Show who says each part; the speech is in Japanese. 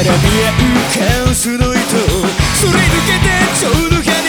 Speaker 1: 絡み合うカオスの糸それ抜けてちょうど